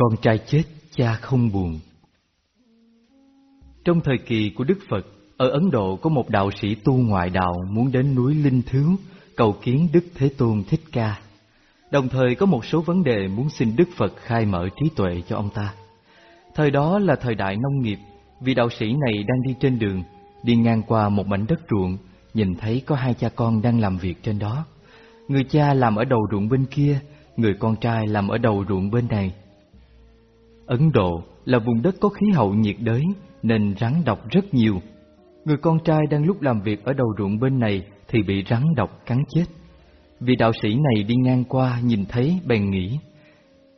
Con trai chết, cha không buồn. Trong thời kỳ của Đức Phật, ở Ấn Độ có một đạo sĩ tu ngoại đạo muốn đến núi Linh Thứu cầu kiến Đức Thế Tôn Thích Ca. Đồng thời có một số vấn đề muốn xin Đức Phật khai mở trí tuệ cho ông ta. Thời đó là thời đại nông nghiệp, vì đạo sĩ này đang đi trên đường, đi ngang qua một mảnh đất ruộng, nhìn thấy có hai cha con đang làm việc trên đó. Người cha làm ở đầu ruộng bên kia, người con trai làm ở đầu ruộng bên này. Ấn Độ là vùng đất có khí hậu nhiệt đới nên rắn độc rất nhiều. Người con trai đang lúc làm việc ở đầu ruộng bên này thì bị rắn độc cắn chết. Vị đạo sĩ này đi ngang qua nhìn thấy, bèn nghĩ,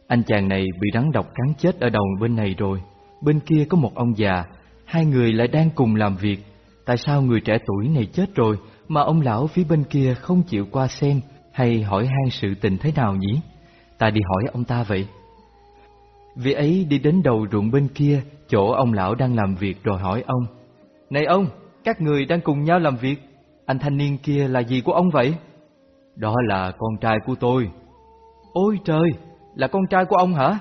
Anh chàng này bị rắn độc cắn chết ở đầu bên này rồi Bên kia có một ông già, Hai người lại đang cùng làm việc Tại sao người trẻ tuổi này chết rồi Mà ông lão phía bên kia không chịu qua xem Hay hỏi han sự tình thế nào nhỉ Ta đi hỏi ông ta vậy Vị ấy đi đến đầu ruộng bên kia Chỗ ông lão đang làm việc rồi hỏi ông Này ông, các người đang cùng nhau làm việc Anh thanh niên kia là gì của ông vậy? Đó là con trai của tôi Ôi trời, là con trai của ông hả?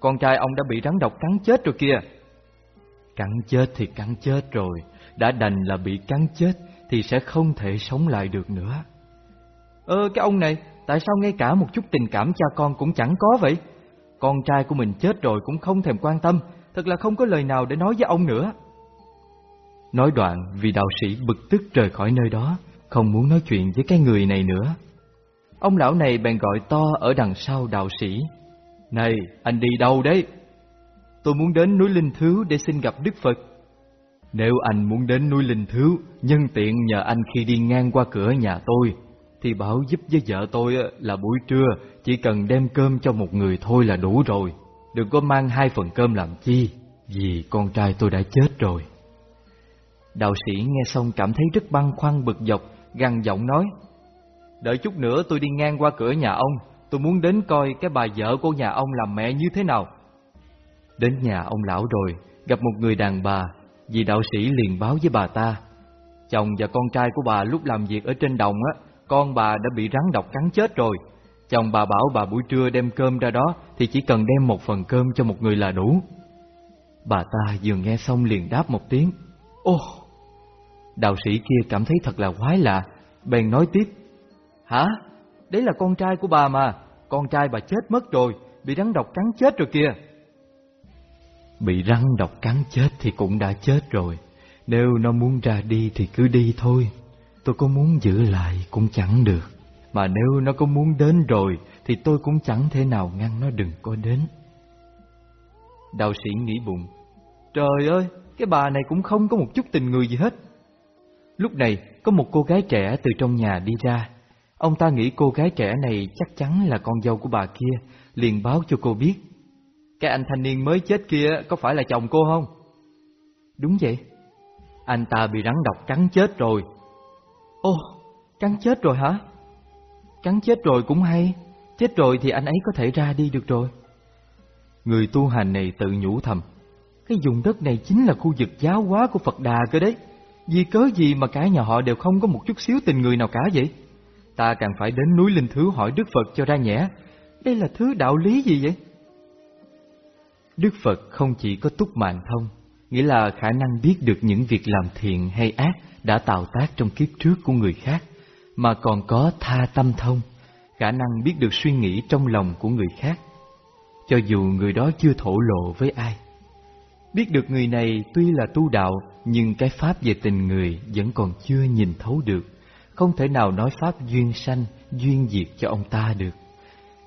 Con trai ông đã bị rắn độc cắn chết rồi kìa Cắn chết thì cắn chết rồi Đã đành là bị cắn chết Thì sẽ không thể sống lại được nữa Ơ cái ông này Tại sao ngay cả một chút tình cảm cha con cũng chẳng có vậy con trai của mình chết rồi cũng không thèm quan tâm, Thật là không có lời nào để nói với ông nữa. Nói đoạn vì đạo sĩ bực tức rời khỏi nơi đó, Không muốn nói chuyện với cái người này nữa. Ông lão này bèn gọi to ở đằng sau đạo sĩ. Này, anh đi đâu đấy? Tôi muốn đến núi Linh Thứ để xin gặp Đức Phật. Nếu anh muốn đến núi Linh Thứ, Nhân tiện nhờ anh khi đi ngang qua cửa nhà tôi. Thì bảo giúp với vợ tôi là buổi trưa Chỉ cần đem cơm cho một người thôi là đủ rồi. Đừng có mang hai phần cơm làm chi, Vì con trai tôi đã chết rồi. Đạo sĩ nghe xong cảm thấy rất băn khoăn bực dọc, gằn giọng nói, Đợi chút nữa tôi đi ngang qua cửa nhà ông, Tôi muốn đến coi cái bà vợ của nhà ông làm mẹ như thế nào. Đến nhà ông lão rồi, Gặp một người đàn bà, Vì đạo sĩ liền báo với bà ta, Chồng và con trai của bà lúc làm việc ở trên đồng á con bà đã bị rắn độc cắn chết rồi. Chồng bà bảo bà buổi trưa đem cơm ra đó Thì chỉ cần đem một phần cơm cho một người là đủ. Bà ta vừa nghe xong liền đáp một tiếng. Ô Đạo sĩ kia cảm thấy thật là quái lạ. Bèn nói tiếp. Hả? Đấy là con trai của bà mà. Con trai bà chết mất rồi, Bị rắn độc cắn chết rồi kìa. Bị rắn độc cắn chết thì cũng đã chết rồi. Nếu nó muốn ra đi thì cứ đi thôi. Tôi có muốn giữ lại cũng chẳng được Mà nếu nó có muốn đến rồi Thì tôi cũng chẳng thể nào ngăn nó đừng có đến Đạo sĩ nghĩ bụng Trời ơi, cái bà này cũng không có một chút tình người gì hết Lúc này có một cô gái trẻ từ trong nhà đi ra Ông ta nghĩ cô gái trẻ này chắc chắn là con dâu của bà kia, liền báo cho cô biết. Cái anh thanh niên mới chết kia có phải là chồng cô không? Đúng vậy. Anh ta bị rắn độc cắn chết rồi. Ô, cắn chết rồi hả? Cắn chết rồi cũng hay. Chết rồi thì anh ấy có thể ra đi được rồi. Người tu hành này tự nhủ thầm. Cái vùng đất này chính là khu vực giáo hóa của Phật Đà cơ đấy. Vì cớ gì mà cả nhà họ đều không có một chút xíu tình người nào cả vậy? Ta càng phải đến núi Linh Thứ hỏi Đức Phật cho ra nhẽ. Đây là thứ đạo lý gì vậy? Đức Phật không chỉ có túc mạng thông, nghĩa là khả năng biết được những việc làm thiện hay ác đã tạo tác trong kiếp trước của người khác, mà còn có tha tâm thông, khả năng biết được suy nghĩ trong lòng của người khác, cho dù người đó chưa thổ lộ với ai. Biết được người này tuy là tu đạo, nhưng cái pháp về tình người vẫn còn chưa nhìn thấu được không thể nào nói pháp duyên sanh, duyên diệt cho ông ta được.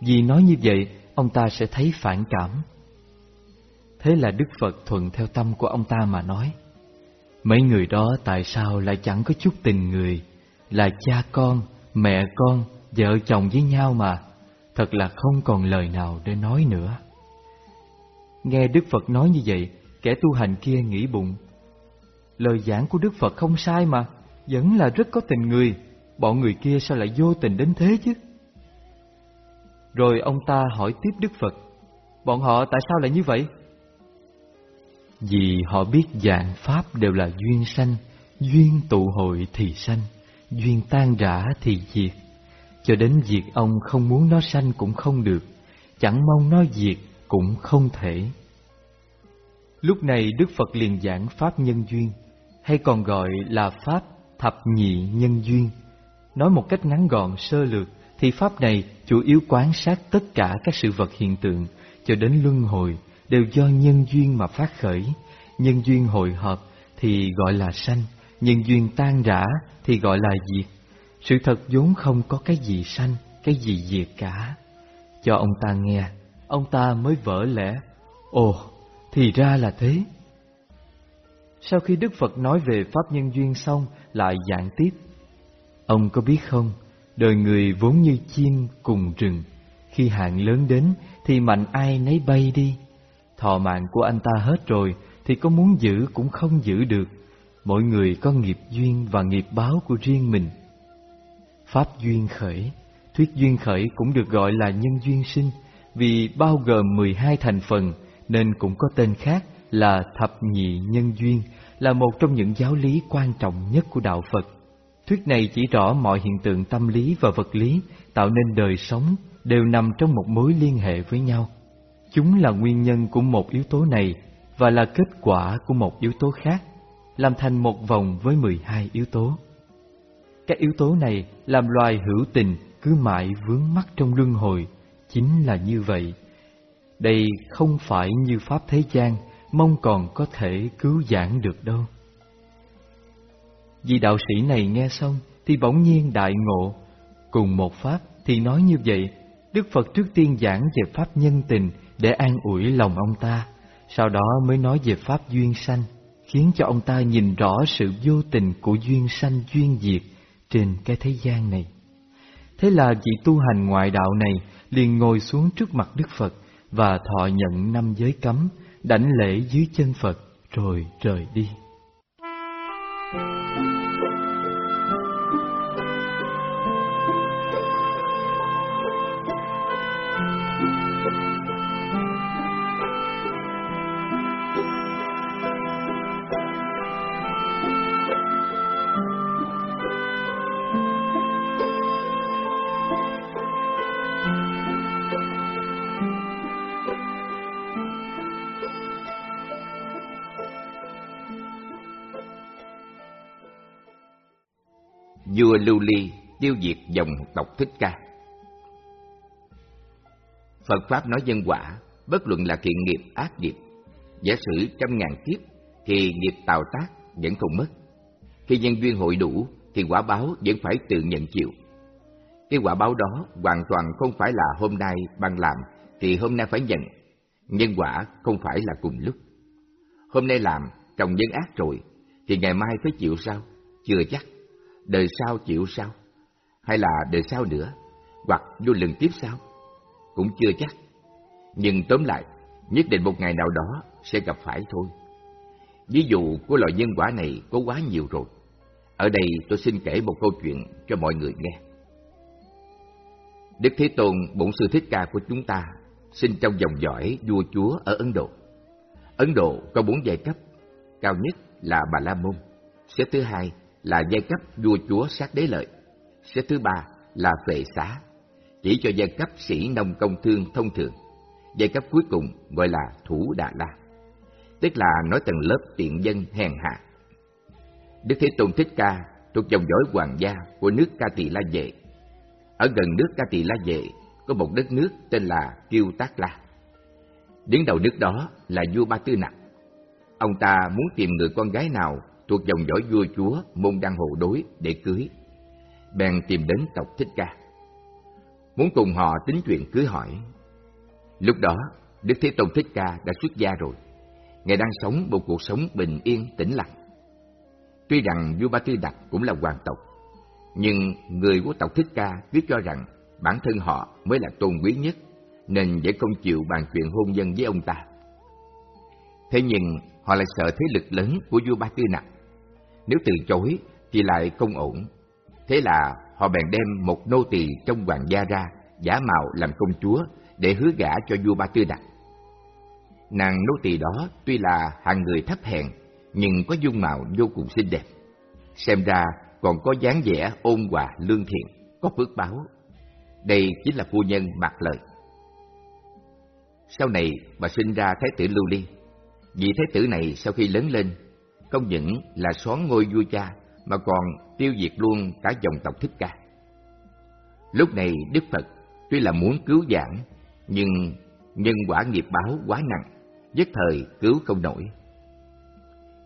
Vì nói như vậy, ông ta sẽ thấy phản cảm. Thế là Đức Phật thuận theo tâm của ông ta mà nói. Mấy người đó tại sao lại chẳng có chút tình người, là cha con, mẹ con, vợ chồng với nhau mà, thật là không còn lời nào để nói nữa. Nghe Đức Phật nói như vậy, kẻ tu hành kia nghĩ bụng. Lời giảng của Đức Phật không sai mà, vẫn là rất có tình người, bọn người kia sao lại vô tình đến thế chứ? Rồi ông ta hỏi tiếp Đức Phật, bọn họ tại sao lại như vậy? Vì họ biết dạng Pháp đều là duyên sanh, duyên tụ hội thì sanh, duyên tan rã thì diệt. Cho đến việc ông không muốn nó sanh cũng không được, chẳng mong nó diệt cũng không thể. Lúc này Đức Phật liền giảng Pháp Nhân Duyên, hay còn gọi là Pháp Thập Nhị Nhân Duyên. Nói một cách ngắn gọn sơ lược, thì Pháp này chủ yếu quan sát tất cả các sự vật hiện tượng, cho đến luân hồi, đều do nhân duyên mà phát khởi. Nhân duyên hội hợp thì gọi là sanh, nhân duyên tan rã thì gọi là diệt. Sự thật vốn không có cái gì sanh, cái gì diệt cả. Cho ông ta nghe, ông ta mới vỡ lẽ. Ồ, thì ra là thế. Sau khi Đức Phật nói về Pháp Nhân Duyên xong, lại giảng tiếp. Ông có biết không, đời người vốn như chim cùng rừng. Khi hạn lớn đến, thì mạnh ai nấy bay đi. Thọ mạng của anh ta hết rồi, thì có muốn giữ cũng không giữ được. Mỗi người có nghiệp duyên và nghiệp báo của riêng mình. Pháp duyên khởi, thuyết duyên khởi cũng được gọi là nhân duyên sinh, vì bao gồm 12 thành phần, nên cũng có tên khác là thập nhị nhân duyên, là một trong những giáo lý quan trọng nhất của đạo Phật. Thuyết này chỉ rõ mọi hiện tượng tâm lý và vật lý tạo nên đời sống đều nằm trong một mối liên hệ với nhau. Chúng là nguyên nhân của một yếu tố này và là kết quả của một yếu tố khác, làm thành một vòng với 12 yếu tố. Các yếu tố này làm loài hữu tình cứ mãi vướng mắc trong luân hồi, chính là như vậy. Đây không phải như Pháp thế gian, mong còn có thể cứu giảng được đâu. Vị đạo sĩ này nghe xong thì bỗng nhiên đại ngộ, cùng một Pháp thì nói như vậy, Đức Phật trước tiên giảng về Pháp nhân tình để an ủi lòng ông ta, sau đó mới nói về Pháp duyên sanh, khiến cho ông ta nhìn rõ sự vô tình của duyên sanh duyên diệt trên cái thế gian này. Thế là vị tu hành ngoại đạo này liền ngồi xuống trước mặt Đức Phật và thọ nhận năm giới cấm, đảnh lễ dưới chân Phật rồi rời đi. Vua Lưu Ly tiêu diệt dòng tộc Thích Ca. Phật Pháp nói nhân quả, bất luận là thiện nghiệp, ác nghiệp. Giả sử trăm ngàn kiếp, thì nghiệp tạo tác vẫn không mất. Khi nhân duyên hội đủ, thì quả báo vẫn phải tự nhận chịu. Cái quả báo đó hoàn toàn không phải là hôm nay bằng làm, thì hôm nay phải nhận. Nhân quả không phải là cùng lúc. Hôm nay làm, trồng nhân ác rồi, thì ngày mai phải chịu sao? Chưa chắc đời sau chịu sao? Hay là đời sau nữa? Hoặc vô lần tiếp sau? Cũng chưa chắc. Nhưng tóm lại, nhất định một ngày nào đó sẽ gặp phải thôi. Ví dụ của loại nhân quả này có quá nhiều rồi. Ở đây tôi xin kể một câu chuyện cho mọi người nghe. Đức Thế Tôn, bổn sư Thích Ca của chúng ta, sinh trong dòng dõi vua chúa ở Ấn Độ. Ấn Độ có bốn giai cấp, cao nhất là Bà La Môn, xếp thứ hai là giai cấp vua chúa sát đế lợi. Xếp thứ ba là vệ xá, chỉ cho giai cấp sĩ nông công thương thông thường. Giai cấp cuối cùng gọi là thủ đà la, tức là nói tầng lớp tiện dân hèn hạ. Đức Thế Tôn Thích Ca thuộc dòng dõi hoàng gia của nước Ca Tỳ La Vệ. Ở gần nước Ca Tỳ La Vệ có một đất nước tên là Kiêu Tác La. Đứng đầu nước đó là vua Ba Tư Nặc. Ông ta muốn tìm người con gái nào thuộc dòng dõi vua chúa môn đăng hộ đối để cưới. Bèn tìm đến tộc Thích Ca. Muốn cùng họ tính chuyện cưới hỏi. Lúc đó, Đức Thế Tôn Thích Ca đã xuất gia rồi. Ngài đang sống một cuộc sống bình yên, tĩnh lặng. Tuy rằng vua Ba Tư Đặc cũng là hoàng tộc, nhưng người của tộc Thích Ca biết cho rằng bản thân họ mới là tôn quý nhất, nên dễ không chịu bàn chuyện hôn nhân với ông ta. Thế nhưng họ lại sợ thế lực lớn của vua Ba Tư Nặc nếu từ chối thì lại không ổn. Thế là họ bèn đem một nô tỳ trong hoàng gia ra, giả mạo làm công chúa để hứa gả cho vua Ba Tư Đặc. Nàng nô tỳ đó tuy là hạng người thấp hèn, nhưng có dung mạo vô cùng xinh đẹp. Xem ra còn có dáng vẻ ôn hòa lương thiện, có phước báo. Đây chính là phu nhân Mạc lời. Sau này bà sinh ra Thái tử Lưu Ly. Vị Thái tử này sau khi lớn lên, không những là xóa ngôi vua cha, mà còn tiêu diệt luôn cả dòng tộc Thích Ca. Lúc này Đức Phật tuy là muốn cứu giảng, nhưng nhân quả nghiệp báo quá nặng, nhất thời cứu không nổi.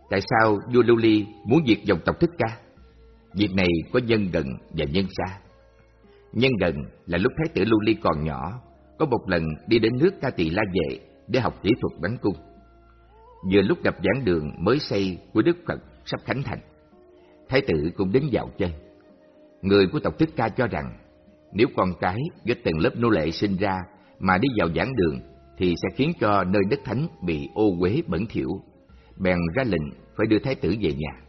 Tại sao vua Lưu Ly muốn diệt dòng tộc Thích Ca? Việc này có nhân gần và nhân xa. Nhân gần là lúc Thái tử Lưu Ly còn nhỏ, có một lần đi đến nước Ca Tỳ La Vệ để học kỹ thuật bắn cung. Vừa lúc gặp giảng đường mới xây của Đức Phật sắp khánh thành, Thái tử cũng đến dạo chơi. Người của tộc Thích Ca cho rằng, nếu con cái với từng lớp nô lệ sinh ra mà đi vào giảng đường, thì sẽ khiến cho nơi đất thánh bị ô uế bẩn thỉu, bèn ra lệnh phải đưa Thái tử về nhà.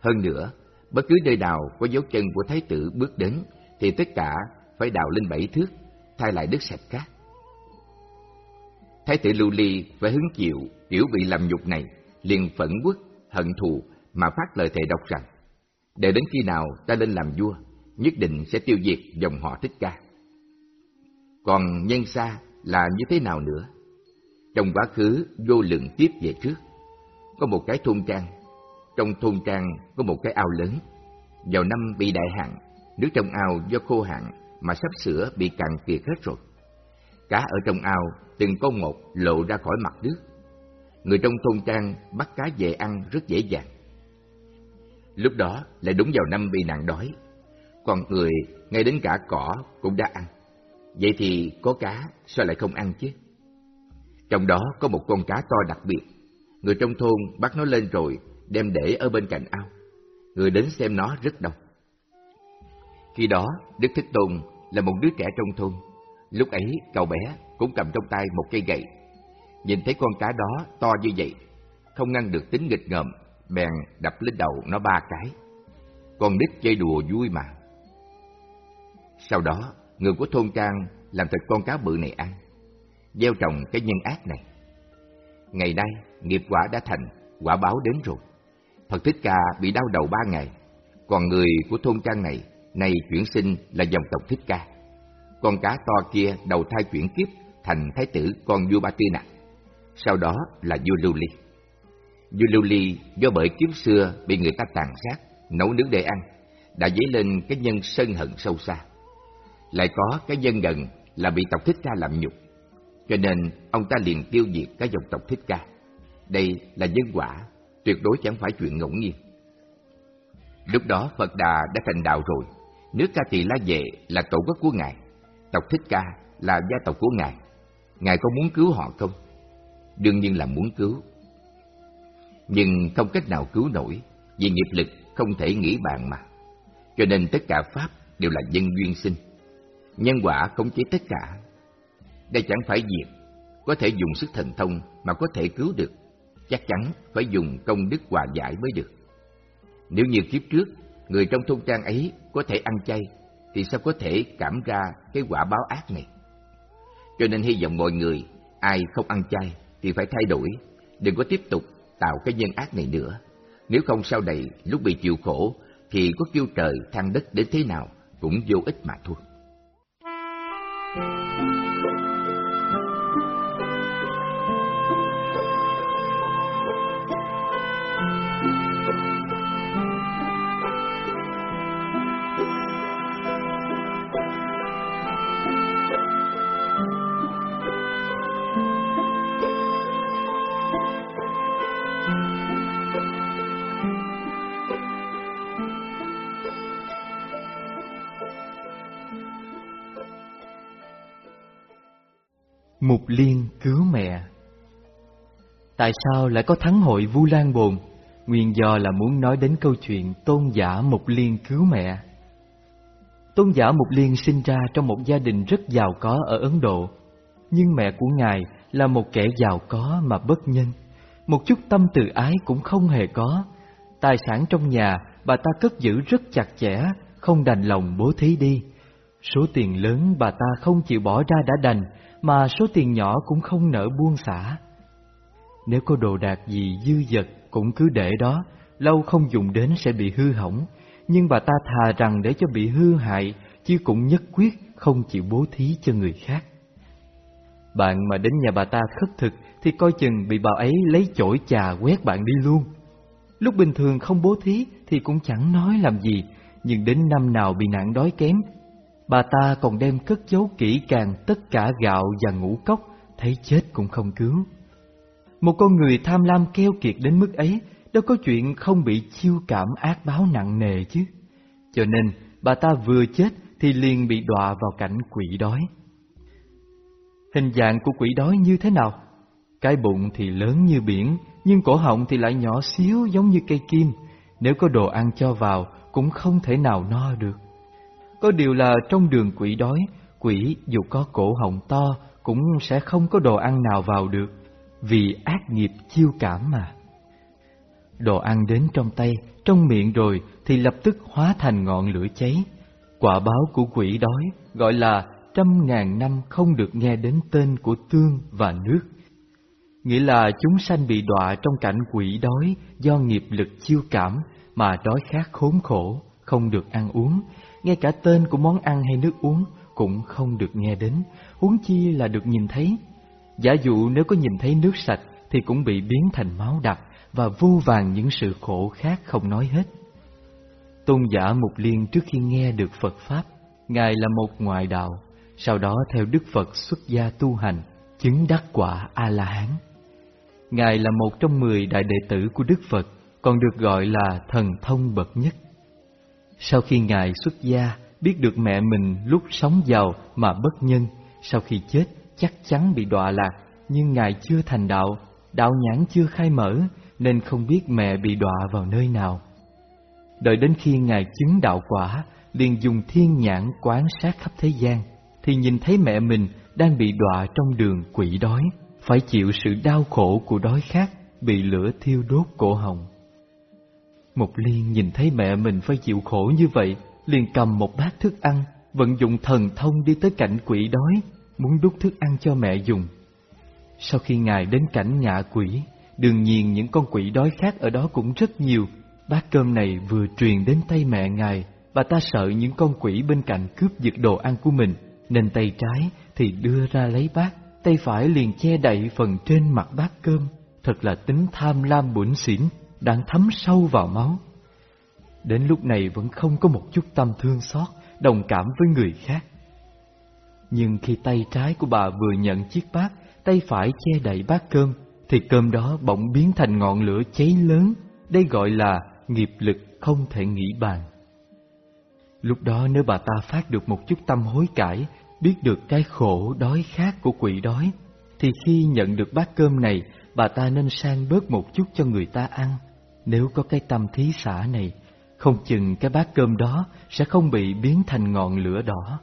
Hơn nữa, bất cứ nơi nào có dấu chân của Thái tử bước đến, thì tất cả phải đào lên bảy thước, thay lại đất sạch khác. Thái tử Lưu Ly phải hứng chịu kiểu bị làm nhục này, liền phẫn quốc, hận thù mà phát lời thề độc rằng, để đến khi nào ta lên làm vua, nhất định sẽ tiêu diệt dòng họ Thích Ca. Còn nhân xa là như thế nào nữa? Trong quá khứ vô lượng tiếp về trước, có một cái thôn trang. Trong thôn trang có một cái ao lớn. Vào năm bị đại hạn, nước trong ao do khô hạn mà sắp sửa bị cạn kiệt hết rồi. Cá ở trong ao từng con một lộ ra khỏi mặt nước. Người trong thôn trang bắt cá về ăn rất dễ dàng. Lúc đó lại đúng vào năm bị nạn đói, còn người ngay đến cả cỏ cũng đã ăn. Vậy thì có cá sao lại không ăn chứ? Trong đó có một con cá to đặc biệt. Người trong thôn bắt nó lên rồi đem để ở bên cạnh ao. Người đến xem nó rất đông. Khi đó, Đức Thích Tôn là một đứa trẻ trong thôn. Lúc ấy, cậu bé cũng cầm trong tay một cây gậy. Nhìn thấy con cá đó to như vậy, không ngăn được tính nghịch ngợm, bèn đập lên đầu nó ba cái. Con nít chơi đùa vui mà. Sau đó, người của thôn trang làm thịt con cá bự này ăn, gieo trồng cái nhân ác này. Ngày nay, nghiệp quả đã thành, quả báo đến rồi. Phật Thích Ca bị đau đầu ba ngày, còn người của thôn trang này nay chuyển sinh là dòng tộc Thích Ca. Con cá to kia đầu thai chuyển kiếp thành thái tử con vua Ba Tư Nặc, sau đó là vua Lưu Ly. Vua Lưu Ly do bởi kiếp xưa bị người ta tàn sát, nấu nướng để ăn, đã dấy lên cái nhân sân hận sâu xa. Lại có cái nhân gần là bị tộc Thích Ca làm nhục, cho nên ông ta liền tiêu diệt cái dòng tộc Thích Ca. Đây là nhân quả, tuyệt đối chẳng phải chuyện ngẫu nhiên. Lúc đó Phật Đà đã thành đạo rồi, nước Ca Tỳ La Vệ là tổ quốc của Ngài, tộc Thích Ca là gia tộc của Ngài. Ngài có muốn cứu họ không? Đương nhiên là muốn cứu. Nhưng không cách nào cứu nổi, vì nghiệp lực không thể nghĩ bàn mà. Cho nên tất cả Pháp đều là nhân duyên sinh. Nhân quả không chế tất cả. Đây chẳng phải việc có thể dùng sức thần thông mà có thể cứu được. Chắc chắn phải dùng công đức hòa giải mới được. Nếu như kiếp trước, người trong thôn trang ấy có thể ăn chay, thì sao có thể cảm ra cái quả báo ác này? Cho nên hy vọng mọi người, ai không ăn chay thì phải thay đổi, đừng có tiếp tục tạo cái nhân ác này nữa. Nếu không sau này lúc bị chịu khổ thì có kêu trời than đất đến thế nào cũng vô ích mà thôi. Mục Liên cứu mẹ Tại sao lại có thắng hội Vu Lan Bồn? Nguyên do là muốn nói đến câu chuyện tôn giả Mục Liên cứu mẹ. Tôn giả Mục Liên sinh ra trong một gia đình rất giàu có ở Ấn Độ, nhưng mẹ của ngài là một kẻ giàu có mà bất nhân, một chút tâm từ ái cũng không hề có. Tài sản trong nhà bà ta cất giữ rất chặt chẽ, không đành lòng bố thí đi. Số tiền lớn bà ta không chịu bỏ ra đã đành, mà số tiền nhỏ cũng không nỡ buông xả. Nếu có đồ đạc gì dư dật cũng cứ để đó, lâu không dùng đến sẽ bị hư hỏng, nhưng bà ta thà rằng để cho bị hư hại, chứ cũng nhất quyết không chịu bố thí cho người khác. Bạn mà đến nhà bà ta khất thực thì coi chừng bị bà ấy lấy chổi chà quét bạn đi luôn. Lúc bình thường không bố thí thì cũng chẳng nói làm gì, nhưng đến năm nào bị nạn đói kém, bà ta còn đem cất giấu kỹ càng tất cả gạo và ngũ cốc, thấy chết cũng không cứu. Một con người tham lam keo kiệt đến mức ấy, đâu có chuyện không bị chiêu cảm ác báo nặng nề chứ. Cho nên, bà ta vừa chết thì liền bị đọa vào cảnh quỷ đói. Hình dạng của quỷ đói như thế nào? Cái bụng thì lớn như biển, nhưng cổ họng thì lại nhỏ xíu giống như cây kim. Nếu có đồ ăn cho vào, cũng không thể nào no được. Có điều là trong đường quỷ đói, quỷ dù có cổ họng to cũng sẽ không có đồ ăn nào vào được, vì ác nghiệp chiêu cảm mà. Đồ ăn đến trong tay, trong miệng rồi thì lập tức hóa thành ngọn lửa cháy. Quả báo của quỷ đói gọi là trăm ngàn năm không được nghe đến tên của tương và nước. Nghĩa là chúng sanh bị đọa trong cảnh quỷ đói do nghiệp lực chiêu cảm mà đói khát khốn khổ, không được ăn uống, ngay cả tên của món ăn hay nước uống cũng không được nghe đến, huống chi là được nhìn thấy. Giả dụ nếu có nhìn thấy nước sạch thì cũng bị biến thành máu đặc và vô vàng những sự khổ khác không nói hết. Tôn giả Mục Liên trước khi nghe được Phật Pháp, Ngài là một ngoại đạo, sau đó theo Đức Phật xuất gia tu hành, chứng đắc quả A-la-hán. Ngài là một trong mười đại đệ tử của Đức Phật, còn được gọi là thần thông bậc nhất. Sau khi Ngài xuất gia, biết được mẹ mình lúc sống giàu mà bất nhân, sau khi chết chắc chắn bị đọa lạc, nhưng Ngài chưa thành đạo, đạo nhãn chưa khai mở, nên không biết mẹ bị đọa vào nơi nào. Đợi đến khi Ngài chứng đạo quả, liền dùng thiên nhãn quán sát khắp thế gian, thì nhìn thấy mẹ mình đang bị đọa trong đường quỷ đói, phải chịu sự đau khổ của đói khát, bị lửa thiêu đốt cổ họng. Mục liên nhìn thấy mẹ mình phải chịu khổ như vậy, liền cầm một bát thức ăn, vận dụng thần thông đi tới cảnh quỷ đói, muốn đút thức ăn cho mẹ dùng. Sau khi ngài đến cảnh ngạ quỷ, đương nhiên những con quỷ đói khác ở đó cũng rất nhiều. Bát cơm này vừa truyền đến tay mẹ ngài, bà ta sợ những con quỷ bên cạnh cướp giật đồ ăn của mình, nên tay trái thì đưa ra lấy bát, tay phải liền che đậy phần trên mặt bát cơm. Thật là tính tham lam bủn xỉn, đang thấm sâu vào máu. Đến lúc này vẫn không có một chút tâm thương xót, đồng cảm với người khác. Nhưng khi tay trái của bà vừa nhận chiếc bát, tay phải che đậy bát cơm, thì cơm đó bỗng biến thành ngọn lửa cháy lớn. Đây gọi là nghiệp lực không thể nghĩ bàn. Lúc đó nếu bà ta phát được một chút tâm hối cải, biết được cái khổ đói khát của quỷ đói, thì khi nhận được bát cơm này, bà ta nên sang bớt một chút cho người ta ăn. Nếu có cái tâm thí xả này, không chừng cái bát cơm đó sẽ không bị biến thành ngọn lửa đỏ.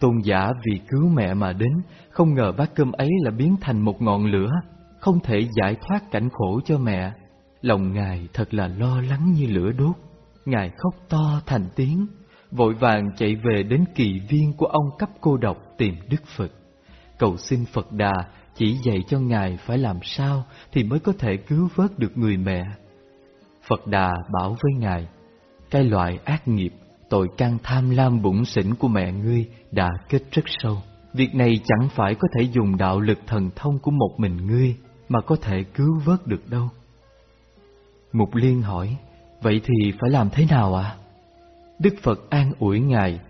Tôn giả vì cứu mẹ mà đến, không ngờ bát cơm ấy là biến thành một ngọn lửa, không thể giải thoát cảnh khổ cho mẹ. Lòng Ngài thật là lo lắng như lửa đốt. Ngài khóc to thành tiếng, vội vàng chạy về đến kỳ viên của ông cấp cô độc tìm Đức Phật. Cầu xin Phật Đà chỉ dạy cho Ngài phải làm sao thì mới có thể cứu vớt được người mẹ. Phật Đà bảo với Ngài, cái loại ác nghiệp, tội căn tham lam bụng xỉn của mẹ ngươi đã kết rất sâu. Việc này chẳng phải có thể dùng đạo lực thần thông của một mình ngươi mà có thể cứu vớt được đâu. Mục Liên hỏi, vậy thì phải làm thế nào ạ? À? Đức Phật an ủi Ngài,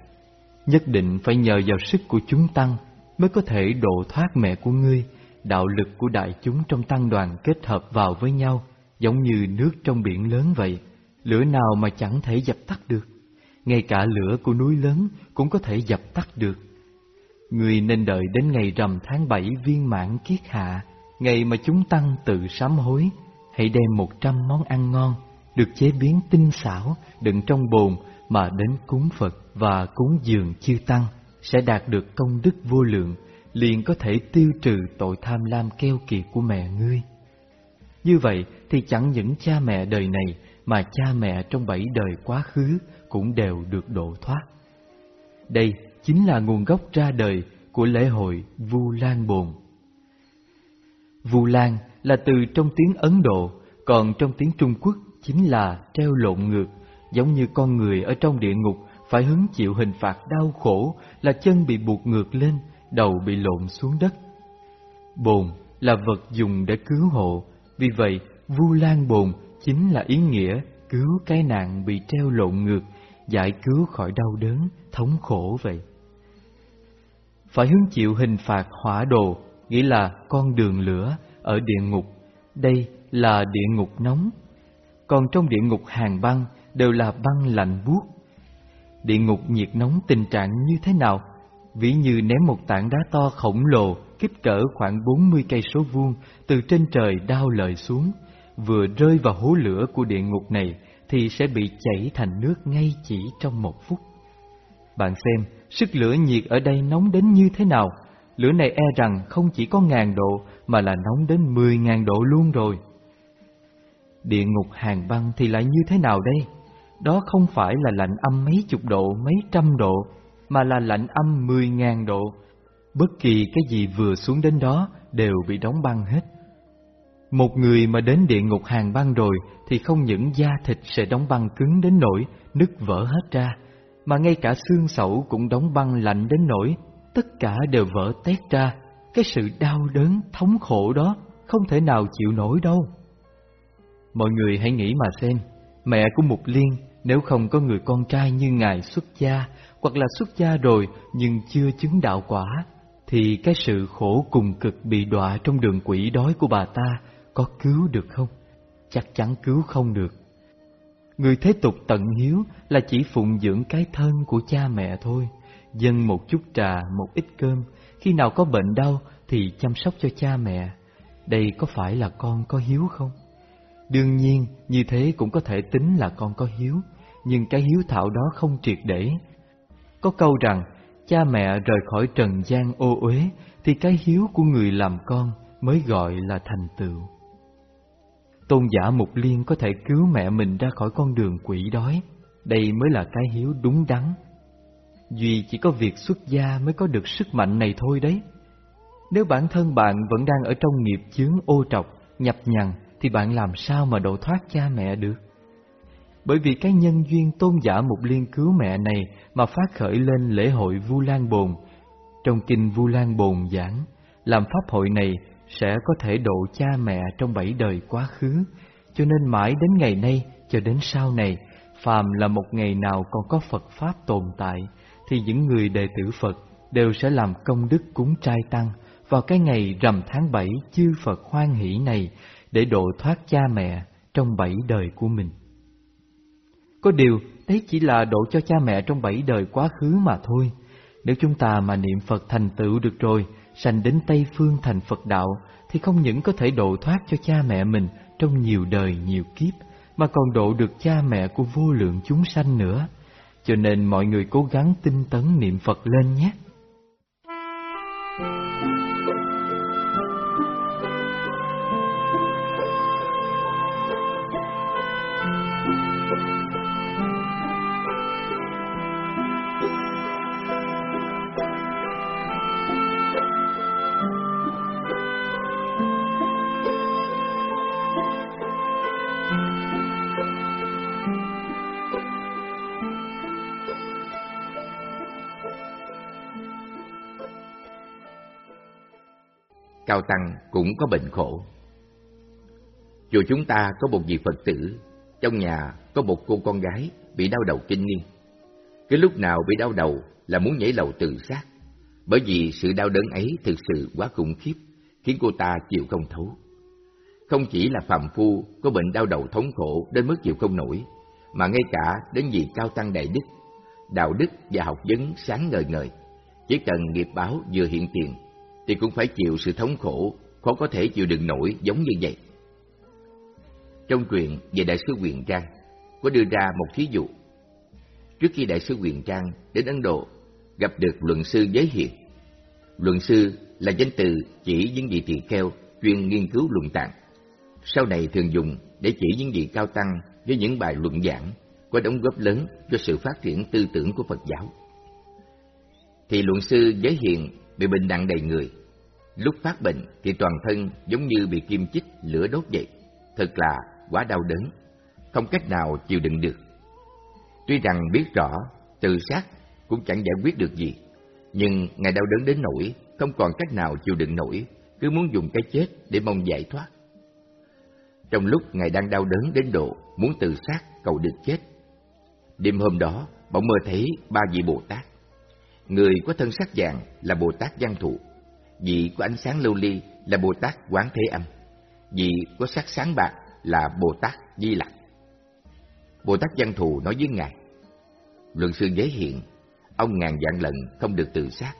nhất định phải nhờ vào sức của chúng tăng mới có thể độ thoát mẹ của ngươi. Đạo lực của đại chúng trong tăng đoàn kết hợp vào với nhau, giống như nước trong biển lớn vậy. Lửa nào mà chẳng thể dập tắt được. Ngay cả lửa của núi lớn cũng có thể dập tắt được. Người nên đợi đến ngày rằm tháng bảy viên mãn kiết hạ, ngày mà chúng tăng tự sám hối, hãy đem một trăm món ăn ngon, được chế biến tinh xảo, đựng trong bồn mà đến cúng Phật và cúng dường chư tăng, sẽ đạt được công đức vô lượng, liền có thể tiêu trừ tội tham lam keo kiệt của mẹ ngươi. Như vậy thì chẳng những cha mẹ đời này mà cha mẹ trong bảy đời quá khứ cũng đều được độ thoát. Đây chính là nguồn gốc ra đời của lễ hội Vu Lan Bồn. Vu Lan là từ trong tiếng Ấn Độ, còn trong tiếng Trung Quốc chính là treo lộn ngược, giống như con người ở trong địa ngục phải hứng chịu hình phạt đau khổ là chân bị buộc ngược lên đầu bị lộn xuống đất. Bồn là vật dùng để cứu hộ, vì vậy Vu Lan Bồn chính là ý nghĩa cứu cái nạn bị treo lộn ngược, giải cứu khỏi đau đớn, thống khổ vậy. Phải hứng chịu hình phạt hỏa đồ, nghĩa là con đường lửa ở địa ngục. Đây là địa ngục nóng. Còn trong địa ngục hàng băng đều là băng lạnh buốt. Địa ngục nhiệt nóng tình trạng như thế nào? Ví như ném một tảng đá to khổng lồ, kích cỡ khoảng 40 cây số vuông từ trên trời đao lợi xuống, vừa rơi vào hố lửa của địa ngục này thì sẽ bị chảy thành nước ngay chỉ trong một phút. Bạn xem, sức lửa nhiệt ở đây nóng đến như thế nào? Lửa này e rằng không chỉ có ngàn độ mà là nóng đến mười ngàn độ luôn rồi. Địa ngục hàng băng thì lại như thế nào đây? Đó không phải là lạnh âm mấy chục độ, mấy trăm độ, mà là lạnh âm mười ngàn độ. Bất kỳ cái gì vừa xuống đến đó đều bị đóng băng hết. Một người mà đến địa ngục hàng băng rồi thì không những da thịt sẽ đóng băng cứng đến nỗi nứt vỡ hết ra, mà ngay cả xương sẩu cũng đóng băng lạnh đến nỗi tất cả đều vỡ tét ra. Cái sự đau đớn, thống khổ đó không thể nào chịu nổi đâu. Mọi người hãy nghĩ mà xem, mẹ của Mục Liên nếu không có người con trai như ngài xuất gia hoặc là xuất gia rồi nhưng chưa chứng đạo quả thì cái sự khổ cùng cực bị đọa trong đường quỷ đói của bà ta có cứu được không? Chắc chắn cứu không được. Người thế tục tận hiếu là chỉ phụng dưỡng cái thân của cha mẹ thôi, dâng một chút trà, một ít cơm, khi nào có bệnh đau thì chăm sóc cho cha mẹ. Đây có phải là con có hiếu không? Đương nhiên, như thế cũng có thể tính là con có hiếu, nhưng cái hiếu thảo đó không triệt để. Có câu rằng, cha mẹ rời khỏi trần gian ô uế, thì cái hiếu của người làm con mới gọi là thành tựu. Tôn giả Mục Liên có thể cứu mẹ mình ra khỏi con đường quỷ đói, đây mới là cái hiếu đúng đắn. Duy chỉ có việc xuất gia mới có được sức mạnh này thôi đấy. Nếu bản thân bạn vẫn đang ở trong nghiệp chướng ô trọc, nhập nhằn, thì bạn làm sao mà độ thoát cha mẹ được? Bởi vì cái nhân duyên tôn giả Mục Liên cứu mẹ này mà phát khởi lên lễ hội Vu Lan Bồn. Trong kinh Vu Lan Bồn giảng, làm pháp hội này sẽ có thể độ cha mẹ trong bảy đời quá khứ, cho nên mãi đến ngày nay cho đến sau này, phàm là một ngày nào còn có Phật Pháp tồn tại, thì những người đệ tử Phật đều sẽ làm công đức cúng trai tăng vào cái ngày rằm tháng bảy chư Phật hoan hỷ này để độ thoát cha mẹ trong bảy đời của mình. Có điều, đấy chỉ là độ cho cha mẹ trong bảy đời quá khứ mà thôi. Nếu chúng ta mà niệm Phật thành tựu được rồi, sanh đến Tây Phương thành Phật đạo, thì không những có thể độ thoát cho cha mẹ mình trong nhiều đời nhiều kiếp, mà còn độ được cha mẹ của vô lượng chúng sanh nữa. Cho nên mọi người cố gắng tinh tấn niệm Phật lên nhé. Cao Tăng cũng có bệnh khổ. Chùa chúng ta có một vị Phật tử, trong nhà có một cô con gái bị đau đầu kinh niên. Cái lúc nào bị đau đầu là muốn nhảy lầu tự sát, bởi vì sự đau đớn ấy thực sự quá khủng khiếp, khiến cô ta chịu không thấu. Không chỉ là phàm phu có bệnh đau đầu thống khổ đến mức chịu không nổi, mà ngay cả đến vị cao tăng đại đức, đạo đức và học vấn sáng ngời ngời, chỉ cần nghiệp báo vừa hiện tiền thì cũng phải chịu sự thống khổ, khó có thể chịu đựng nổi giống như vậy. Trong truyện về Đại sứ Quyền Trang, có đưa ra một thí dụ. Trước khi Đại sứ Quyền Trang đến Ấn Độ, gặp được luận sư Giới Hiền. Luận sư là danh từ chỉ những vị tỳ kheo chuyên nghiên cứu luận tạng. Sau này thường dùng để chỉ những vị cao tăng với những bài luận giảng có đóng góp lớn cho sự phát triển tư tưởng của Phật giáo. Thì luận sư Giới Hiền bị bệnh nặng đầy người. Lúc phát bệnh thì toàn thân giống như bị kim chích lửa đốt vậy, thật là quá đau đớn, không cách nào chịu đựng được. Tuy rằng biết rõ tự sát cũng chẳng giải quyết được gì, nhưng ngài đau đớn đến nỗi không còn cách nào chịu đựng nổi, cứ muốn dùng cái chết để mong giải thoát. Trong lúc Ngài đang đau đớn đến độ muốn tự sát cầu được chết, đêm hôm đó bỗng mơ thấy ba vị Bồ Tát. Người có thân sắc vàng là Bồ Tát Văn Thụ, vị có ánh sáng lưu ly là Bồ Tát Quán Thế Âm, vị có sắc sáng bạc là Bồ Tát Di Lặc. Bồ Tát Văn Thù nói với Ngài, Luận sư giới hiện, ông ngàn vạn lần không được tự sát.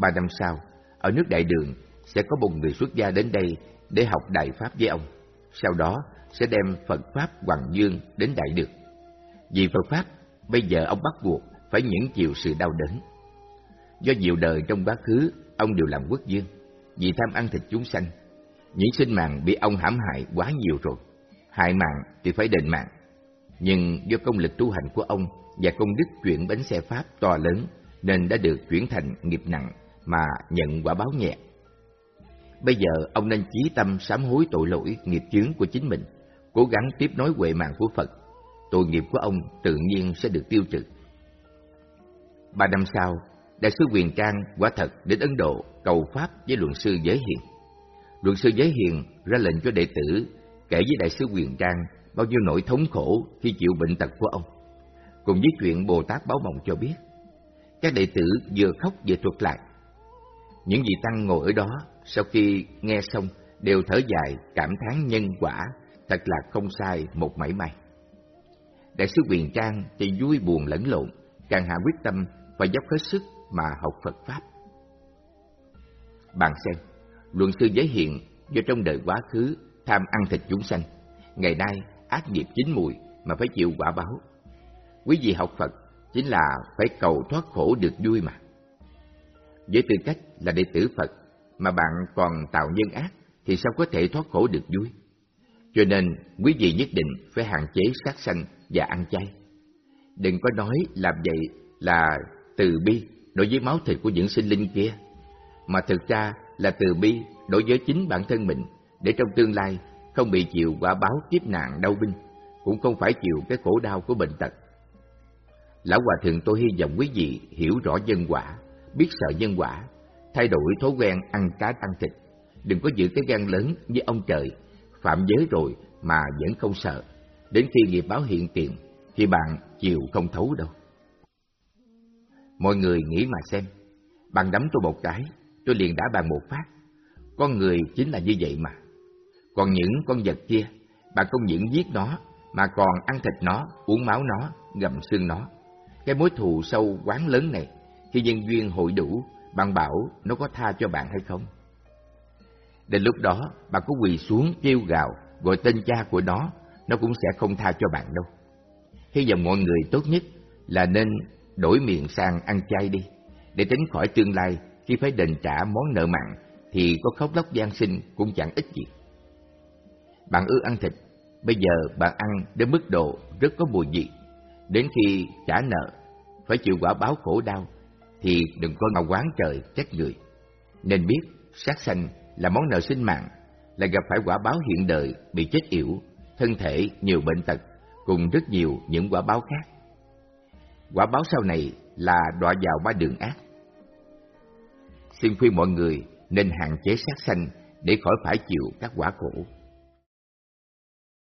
Ba năm sau, ở nước Đại Đường sẽ có một người xuất gia đến đây để học Đại Pháp với ông. Sau đó sẽ đem Phật Pháp Hoàng Dương đến Đại được. Vì Phật Pháp, bây giờ ông bắt buộc phải nhẫn chịu sự đau đớn. Do nhiều đời trong quá khứ, ông đều làm quốc dương, vì tham ăn thịt chúng sanh. Những sinh mạng bị ông hãm hại quá nhiều rồi, hại mạng thì phải đền mạng. Nhưng do công lực tu hành của ông và công đức chuyển bánh xe Pháp to lớn nên đã được chuyển thành nghiệp nặng mà nhận quả báo nhẹ. Bây giờ ông nên chí tâm sám hối tội lỗi nghiệp chướng của chính mình, cố gắng tiếp nối huệ mạng của Phật. Tội nghiệp của ông tự nhiên sẽ được tiêu trừ. Ba năm sau, Đại sư Quyền Trang quả thật đến Ấn Độ cầu Pháp với luận sư Giới Hiền. Luận sư Giới Hiền ra lệnh cho đệ tử kể với Đại sư Quyền Trang bao nhiêu nỗi thống khổ khi chịu bệnh tật của ông cùng với chuyện Bồ Tát Báo Mộng cho biết. Các đệ tử vừa khóc vừa thuật lại. Những vị tăng ngồi ở đó, sau khi nghe xong, đều thở dài, cảm thán nhân quả, thật là không sai một mảy may. Đại sứ Quyền Trang thì vui buồn lẫn lộn, càng hạ quyết tâm và dốc hết sức mà học Phật Pháp. Bạn xem, luận sư giới hiện do trong đời quá khứ tham ăn thịt chúng sanh, ngày nay ác nghiệp chín mùi mà phải chịu quả báo Quý vị học Phật chính là phải cầu thoát khổ được vui mà. Với tư cách là đệ tử Phật mà bạn còn tạo nhân ác thì sao có thể thoát khổ được vui? Cho nên quý vị nhất định phải hạn chế sát sanh và ăn chay. Đừng có nói làm vậy là từ bi đối với máu thịt của những sinh linh kia, mà thực ra là từ bi đối với chính bản thân mình để trong tương lai không bị chịu quả báo kiếp nạn đau binh, cũng không phải chịu cái khổ đau của bệnh tật. Lão Hòa Thượng tôi hy vọng quý vị hiểu rõ nhân quả, biết sợ nhân quả, thay đổi thói quen ăn cá ăn thịt. Đừng có giữ cái gan lớn như ông trời, phạm giới rồi mà vẫn không sợ. Đến khi nghiệp báo hiện tiền, thì bạn chịu không thấu đâu. Mọi người nghĩ mà xem, bạn đấm tôi một cái, tôi liền đã bàn một phát. Con người chính là như vậy mà. Còn những con vật kia, bạn không những giết nó, mà còn ăn thịt nó, uống máu nó, gầm xương nó. Cái mối thù sâu quán lớn này, khi nhân duyên hội đủ, bạn bảo nó có tha cho bạn hay không? Đến lúc đó, bạn có quỳ xuống kêu gào, gọi tên cha của nó, nó cũng sẽ không tha cho bạn đâu. Hy vọng mọi người tốt nhất là nên đổi miệng sang ăn chay đi, để tránh khỏi tương lai khi phải đền trả món nợ mặn thì có khóc lóc gian sinh cũng chẳng ích gì. Bạn ưa ăn thịt, bây giờ bạn ăn đến mức độ rất có mùi vị. Đến khi trả nợ, phải chịu quả báo khổ đau, thì đừng có mà quán trời trách người. Nên biết sát sanh là món nợ sinh mạng, là gặp phải quả báo hiện đời bị chết yểu, thân thể nhiều bệnh tật, cùng rất nhiều những quả báo khác. Quả báo sau này là đọa vào ba đường ác. Xin khuyên mọi người nên hạn chế sát sanh để khỏi phải chịu các quả khổ.